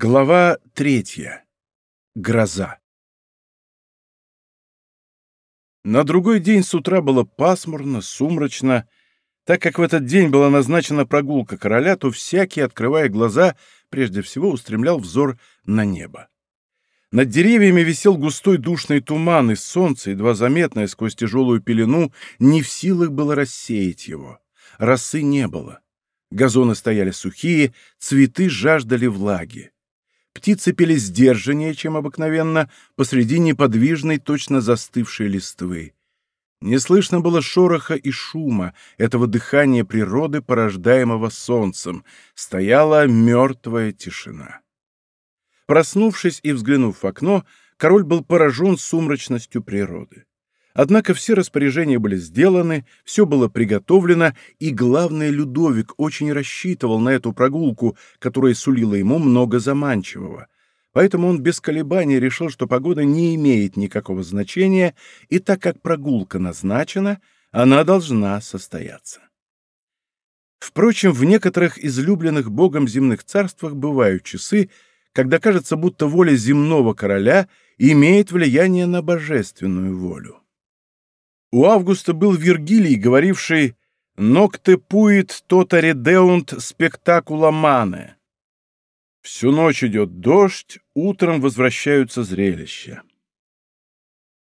Глава третья. Гроза. На другой день с утра было пасмурно, сумрачно. Так как в этот день была назначена прогулка короля, то всякий, открывая глаза, прежде всего устремлял взор на небо. Над деревьями висел густой душный туман, и солнце, едва заметное сквозь тяжелую пелену, не в силах было рассеять его. Росы не было. Газоны стояли сухие, цветы жаждали влаги. Птицы пели сдержаннее, чем обыкновенно, посреди неподвижной, точно застывшей листвы. Не слышно было шороха и шума, этого дыхания природы, порождаемого солнцем. Стояла мертвая тишина. Проснувшись и взглянув в окно, король был поражен сумрачностью природы. Однако все распоряжения были сделаны, все было приготовлено, и, главное, Людовик очень рассчитывал на эту прогулку, которая сулила ему много заманчивого. Поэтому он без колебаний решил, что погода не имеет никакого значения, и так как прогулка назначена, она должна состояться. Впрочем, в некоторых излюбленных Богом земных царствах бывают часы, когда кажется, будто воля земного короля имеет влияние на божественную волю. У Августа был Вергилий, говоривший «Нокте пуит тота редеунт спектакула мане». Всю ночь идет дождь, утром возвращаются зрелища.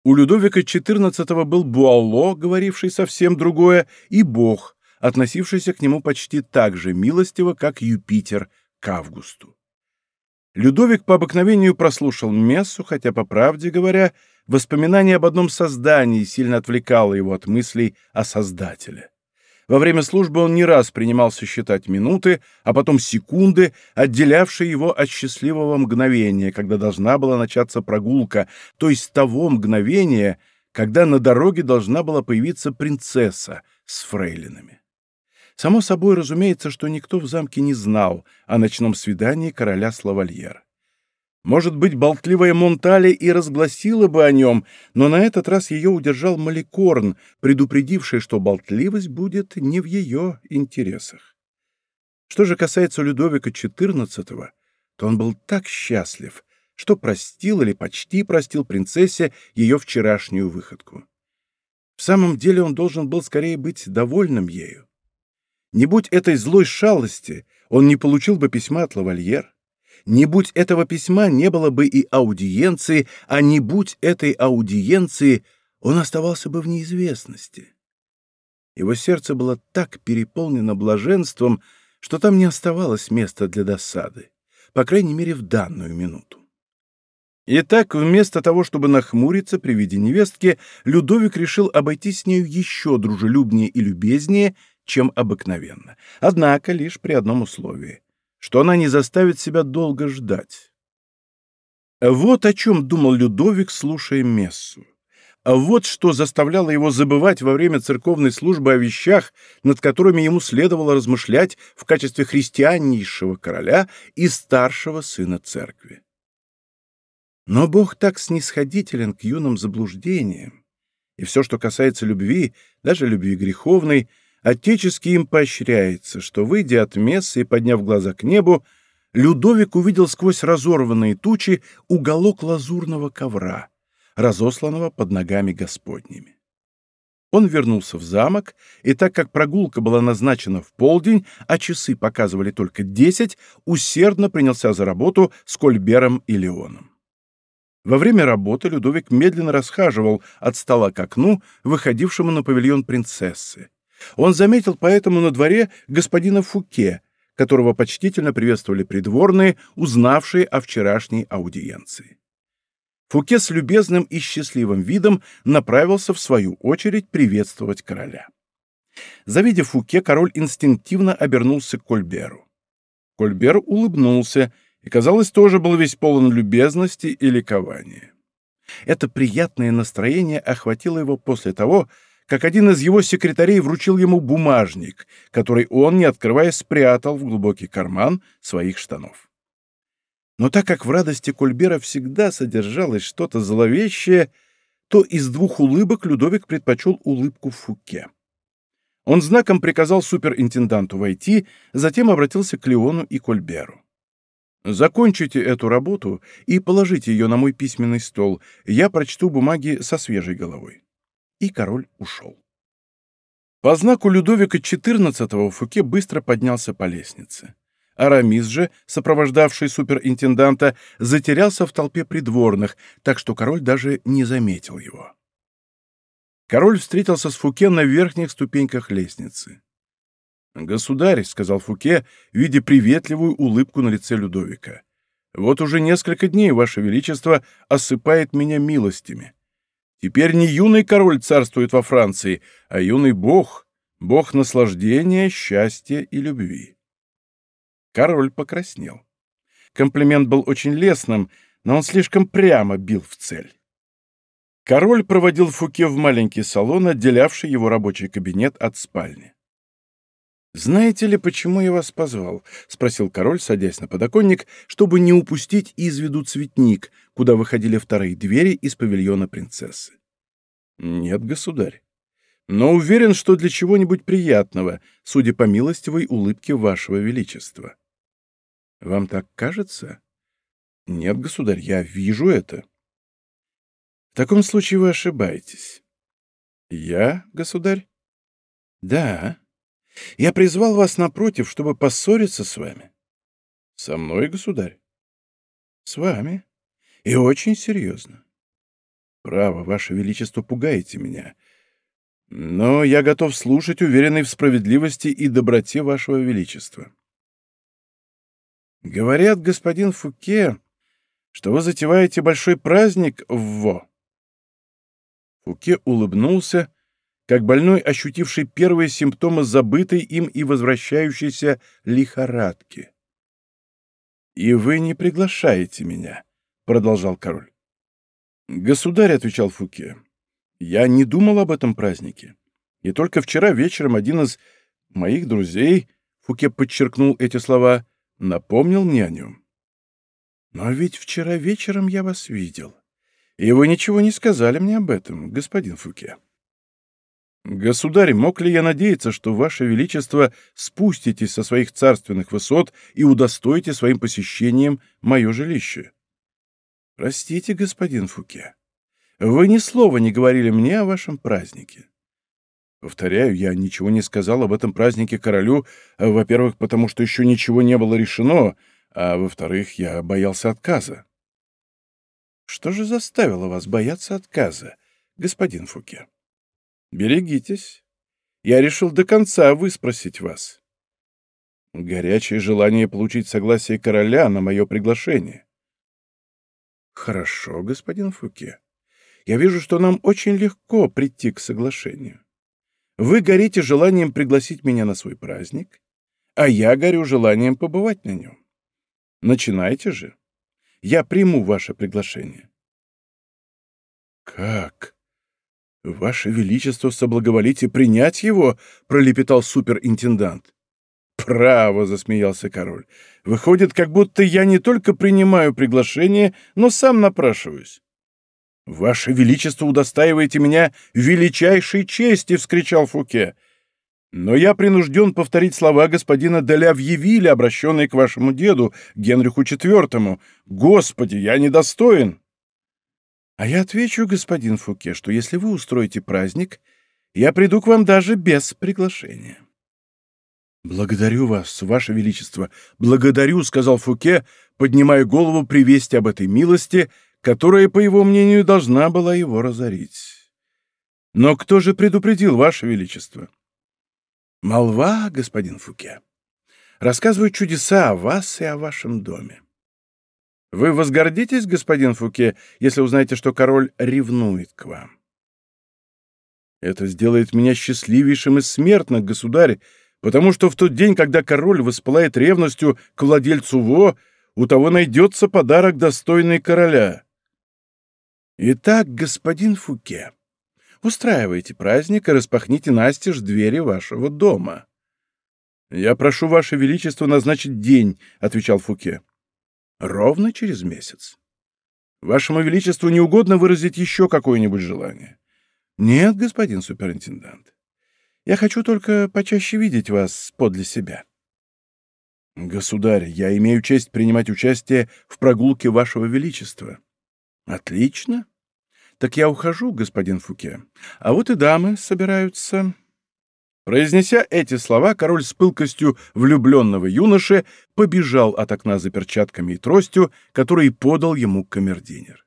У Людовика XIV был Буалло, говоривший совсем другое, и Бог, относившийся к нему почти так же милостиво, как Юпитер к Августу. Людовик по обыкновению прослушал мессу, хотя, по правде говоря, Воспоминание об одном создании сильно отвлекало его от мыслей о Создателе. Во время службы он не раз принимался считать минуты, а потом секунды, отделявшие его от счастливого мгновения, когда должна была начаться прогулка, то есть того мгновения, когда на дороге должна была появиться принцесса с фрейлинами. Само собой разумеется, что никто в замке не знал о ночном свидании короля с лавальер. Может быть, болтливая Монтали и разгласила бы о нем, но на этот раз ее удержал Маликорн, предупредивший, что болтливость будет не в ее интересах. Что же касается Людовика XIV, то он был так счастлив, что простил или почти простил принцессе ее вчерашнюю выходку. В самом деле он должен был скорее быть довольным ею. Не будь этой злой шалости, он не получил бы письма от лавальер. Не будь этого письма, не было бы и аудиенции, а не будь этой аудиенции, он оставался бы в неизвестности. Его сердце было так переполнено блаженством, что там не оставалось места для досады, по крайней мере, в данную минуту. Итак, вместо того, чтобы нахмуриться при виде невестки, Людовик решил обойтись с нею еще дружелюбнее и любезнее, чем обыкновенно. Однако лишь при одном условии — что она не заставит себя долго ждать. Вот о чем думал Людовик, слушая мессу. А вот что заставляло его забывать во время церковной службы о вещах, над которыми ему следовало размышлять в качестве христианнейшего короля и старшего сына церкви. Но Бог так снисходителен к юным заблуждениям, и все, что касается любви, даже любви греховной, отечески им поощряется, что, выйдя от мессы и подняв глаза к небу, Людовик увидел сквозь разорванные тучи уголок лазурного ковра, разосланного под ногами Господними. Он вернулся в замок, и так как прогулка была назначена в полдень, а часы показывали только десять, усердно принялся за работу с Кольбером и Леоном. Во время работы Людовик медленно расхаживал от стола к окну, выходившему на павильон принцессы. Он заметил поэтому на дворе господина Фуке, которого почтительно приветствовали придворные, узнавшие о вчерашней аудиенции. Фуке с любезным и счастливым видом направился в свою очередь приветствовать короля. Завидев Фуке, король инстинктивно обернулся к Кольберу. Кольбер улыбнулся и, казалось, тоже был весь полон любезности и ликования. Это приятное настроение охватило его после того, как один из его секретарей вручил ему бумажник, который он, не открывая, спрятал в глубокий карман своих штанов. Но так как в радости Кольбера всегда содержалось что-то зловещее, то из двух улыбок Людовик предпочел улыбку Фуке. Он знаком приказал суперинтенданту войти, затем обратился к Леону и Кольберу. Закончите эту работу и положите ее на мой письменный стол. Я прочту бумаги со свежей головой». И король ушел. По знаку Людовика XIV Фуке быстро поднялся по лестнице. Арамис же, сопровождавший суперинтенданта, затерялся в толпе придворных, так что король даже не заметил его. Король встретился с Фуке на верхних ступеньках лестницы. «Государь», — сказал Фуке, видя приветливую улыбку на лице Людовика, — «вот уже несколько дней, Ваше Величество, осыпает меня милостями. Теперь не юный король царствует во Франции, а юный бог, бог наслаждения, счастья и любви». Король покраснел. Комплимент был очень лестным, но он слишком прямо бил в цель. Король проводил Фуке в маленький салон, отделявший его рабочий кабинет от спальни. «Знаете ли, почему я вас позвал?» — спросил король, садясь на подоконник, чтобы не упустить из виду цветник, куда выходили вторые двери из павильона принцессы. «Нет, государь. Но уверен, что для чего-нибудь приятного, судя по милостивой улыбке вашего величества». «Вам так кажется?» «Нет, государь, я вижу это». «В таком случае вы ошибаетесь». «Я, государь?» «Да». Я призвал вас напротив, чтобы поссориться с вами. — Со мной, государь? — С вами. И очень серьезно. Право, ваше величество, пугаете меня. Но я готов слушать, уверенный в справедливости и доброте вашего величества. Говорят, господин Фуке, что вы затеваете большой праздник в Во. Фуке улыбнулся, как больной, ощутивший первые симптомы забытой им и возвращающейся лихорадки. «И вы не приглашаете меня», — продолжал король. «Государь», — отвечал Фуке, — «я не думал об этом празднике. И только вчера вечером один из моих друзей, — Фуке подчеркнул эти слова, — напомнил мне о нем. Но ведь вчера вечером я вас видел, и вы ничего не сказали мне об этом, господин Фуке». «Государь, мог ли я надеяться, что Ваше Величество спуститесь со своих царственных высот и удостоите своим посещением мое жилище?» «Простите, господин Фуке, вы ни слова не говорили мне о вашем празднике». Повторяю, я ничего не сказал об этом празднике королю, во-первых, потому что еще ничего не было решено, а во-вторых, я боялся отказа. Что же заставило вас бояться отказа, господин Фуке? Берегитесь. Я решил до конца выспросить вас. Горячее желание получить согласие короля на мое приглашение. Хорошо, господин Фуке. Я вижу, что нам очень легко прийти к соглашению. Вы горите желанием пригласить меня на свой праздник, а я горю желанием побывать на нем. Начинайте же. Я приму ваше приглашение. Как? «Ваше Величество, соблаговолите принять его?» — пролепетал суперинтендант. «Право!» — засмеялся король. «Выходит, как будто я не только принимаю приглашение, но сам напрашиваюсь». «Ваше Величество удостаиваете меня величайшей чести!» — вскричал Фуке. «Но я принужден повторить слова господина Деля Вьевиля, обращенные к вашему деду, Генриху IV. Господи, я недостоин!» А я отвечу, господин Фуке, что если вы устроите праздник, я приду к вам даже без приглашения. «Благодарю вас, ваше величество, благодарю», — сказал Фуке, поднимая голову при вести об этой милости, которая, по его мнению, должна была его разорить. «Но кто же предупредил, ваше величество?» «Молва, господин Фуке. Рассказывают чудеса о вас и о вашем доме. Вы возгордитесь, господин Фуке, если узнаете, что король ревнует к вам? Это сделает меня счастливейшим из смертных, государь, потому что в тот день, когда король воспылает ревностью к владельцу Во, у того найдется подарок, достойный короля. Итак, господин Фуке, устраивайте праздник и распахните настежь двери вашего дома. «Я прошу, Ваше Величество, назначить день», — отвечал Фуке. Ровно через месяц. Вашему Величеству не угодно выразить еще какое-нибудь желание? Нет, господин суперинтендант. Я хочу только почаще видеть вас подле себя. «Государь, я имею честь принимать участие в прогулке Вашего Величества». «Отлично. Так я ухожу, господин Фуке. А вот и дамы собираются...» Произнеся эти слова, король с пылкостью влюбленного юноши побежал от окна за перчатками и тростью, который подал ему камердинер.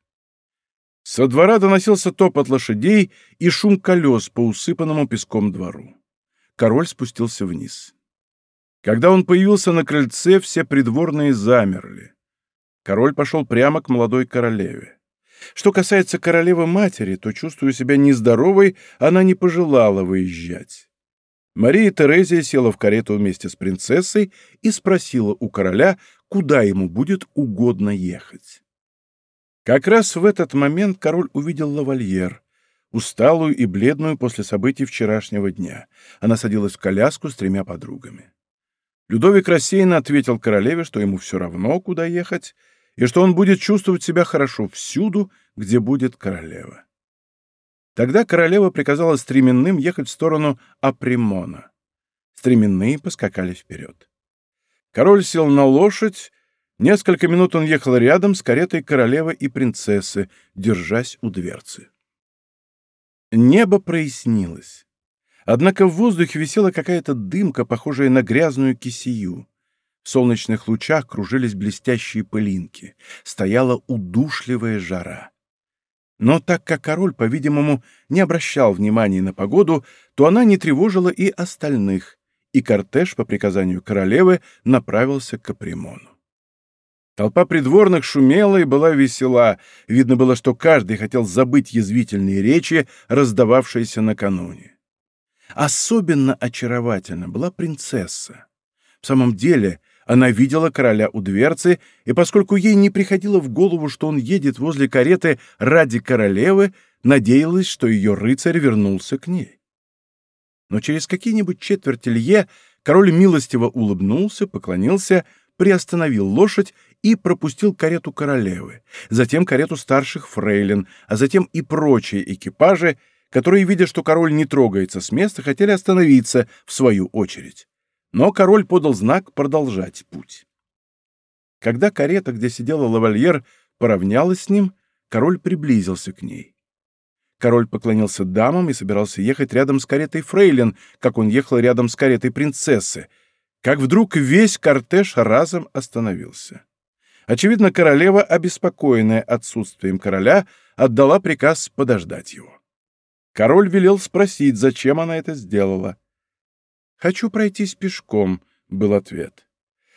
Со двора доносился топот лошадей и шум колес по усыпанному песком двору. Король спустился вниз. Когда он появился на крыльце, все придворные замерли. Король пошел прямо к молодой королеве. Что касается королевы-матери, то, чувствуя себя нездоровой, она не пожелала выезжать. Мария Терезия села в карету вместе с принцессой и спросила у короля, куда ему будет угодно ехать. Как раз в этот момент король увидел лавальер, усталую и бледную после событий вчерашнего дня. Она садилась в коляску с тремя подругами. Людовик рассеянно ответил королеве, что ему все равно, куда ехать, и что он будет чувствовать себя хорошо всюду, где будет королева. Тогда королева приказала стременным ехать в сторону Апримона. Стременные поскакали вперед. Король сел на лошадь. Несколько минут он ехал рядом с каретой королевы и принцессы, держась у дверцы. Небо прояснилось. Однако в воздухе висела какая-то дымка, похожая на грязную кисию. В солнечных лучах кружились блестящие пылинки. Стояла удушливая жара. Но так как король, по-видимому, не обращал внимания на погоду, то она не тревожила и остальных, и кортеж по приказанию королевы направился к Капримону. Толпа придворных шумела и была весела. Видно было, что каждый хотел забыть язвительные речи, раздававшиеся накануне. Особенно очаровательна была принцесса. В самом деле, она видела короля у дверцы, и поскольку ей не приходило в голову, что он едет возле кареты ради королевы, надеялась, что ее рыцарь вернулся к ней. Но через какие-нибудь четверти лье король милостиво улыбнулся, поклонился, приостановил лошадь и пропустил карету королевы, затем карету старших фрейлин, а затем и прочие экипажи, которые, видя, что король не трогается с места, хотели остановиться в свою очередь. Но король подал знак продолжать путь. Когда карета, где сидела лавальер, поравнялась с ним, король приблизился к ней. Король поклонился дамам и собирался ехать рядом с каретой фрейлин, как он ехал рядом с каретой принцессы, как вдруг весь кортеж разом остановился. Очевидно, королева, обеспокоенная отсутствием короля, отдала приказ подождать его. Король велел спросить, зачем она это сделала. «Хочу пройтись пешком», — был ответ.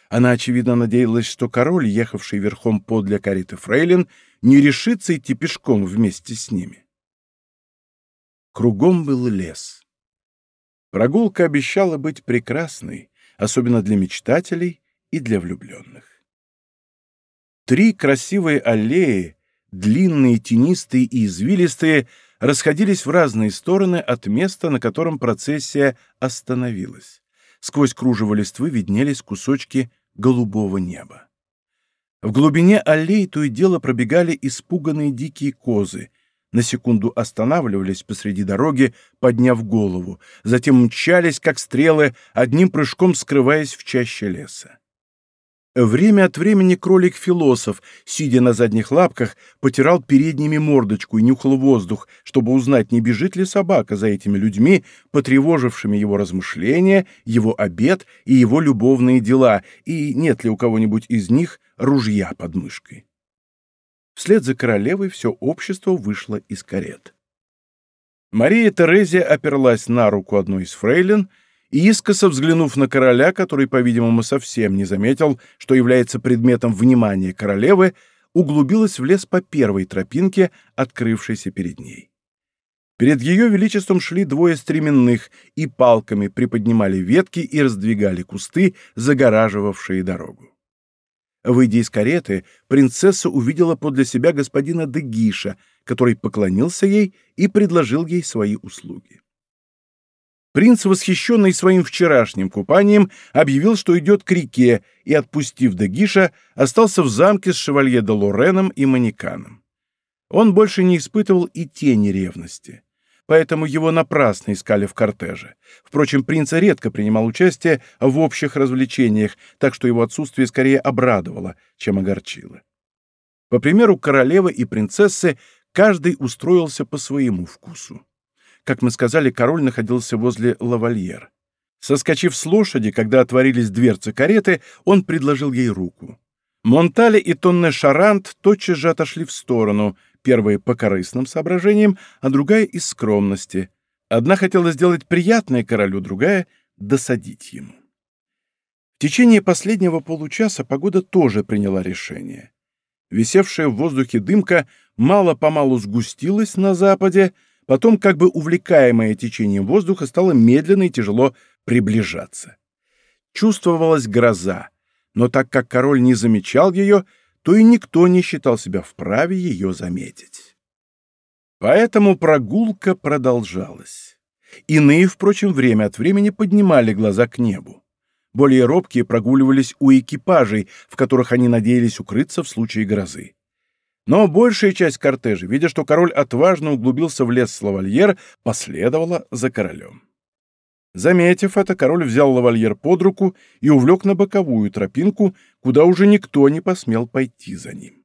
Она, очевидно, надеялась, что король, ехавший верхом подле кареты Фрейлин, не решится идти пешком вместе с ними. Кругом был лес. Прогулка обещала быть прекрасной, особенно для мечтателей и для влюбленных. Три красивые аллеи, длинные, тенистые и извилистые, расходились в разные стороны от места, на котором процессия остановилась. Сквозь кружево листвы виднелись кусочки голубого неба. В глубине аллей то и дело пробегали испуганные дикие козы, на секунду останавливались посреди дороги, подняв голову, затем мчались, как стрелы, одним прыжком скрываясь в чаще леса. Время от времени кролик-философ, сидя на задних лапках, потирал передними мордочку и нюхал воздух, чтобы узнать, не бежит ли собака за этими людьми, потревожившими его размышления, его обед и его любовные дела, и нет ли у кого-нибудь из них ружья под мышкой. Вслед за королевой все общество вышло из карет. Мария Терезия оперлась на руку одной из фрейлин — и искоса взглянув на короля, который, по-видимому, совсем не заметил, что является предметом внимания королевы, углубилась в лес по первой тропинке, открывшейся перед ней. Перед ее величеством шли двое стременных и палками приподнимали ветки и раздвигали кусты, загораживавшие дорогу. Выйдя из кареты, принцесса увидела подле себя господина Дегиша, который поклонился ей и предложил ей свои услуги. Принц, восхищенный своим вчерашним купанием, объявил, что идет к реке, и, отпустив Дегиша, остался в замке с шевалье де Лореном и Манеканом. Он больше не испытывал и тени ревности. поэтому его напрасно искали в кортеже. Впрочем, принц редко принимал участие в общих развлечениях, так что его отсутствие скорее обрадовало, чем огорчило. По примеру королевы и принцессы, каждый устроился по своему вкусу. Как мы сказали, король находился возле лавальер. Соскочив с лошади, когда отворились дверцы кареты, он предложил ей руку. Монтале и Тонне Шарант тотчас же отошли в сторону, первая по корыстным соображениям, а другая из скромности. Одна хотела сделать приятное королю, другая — досадить ему. В течение последнего получаса погода тоже приняла решение. Висевшая в воздухе дымка мало-помалу сгустилась на западе, потом, как бы увлекаемая течением воздуха, стала медленно и тяжело приближаться. Чувствовалась гроза, но так как король не замечал ее, то и никто не считал себя вправе ее заметить. Поэтому прогулка продолжалась. Иные, впрочем, время от времени поднимали глаза к небу. Более робкие прогуливались у экипажей, в которых они надеялись укрыться в случае грозы. Но большая часть кортежа, видя, что король отважно углубился в лес с лавальер, последовала за королем. Заметив это, король взял лавальер под руку и увлек на боковую тропинку, куда уже никто не посмел пойти за ним.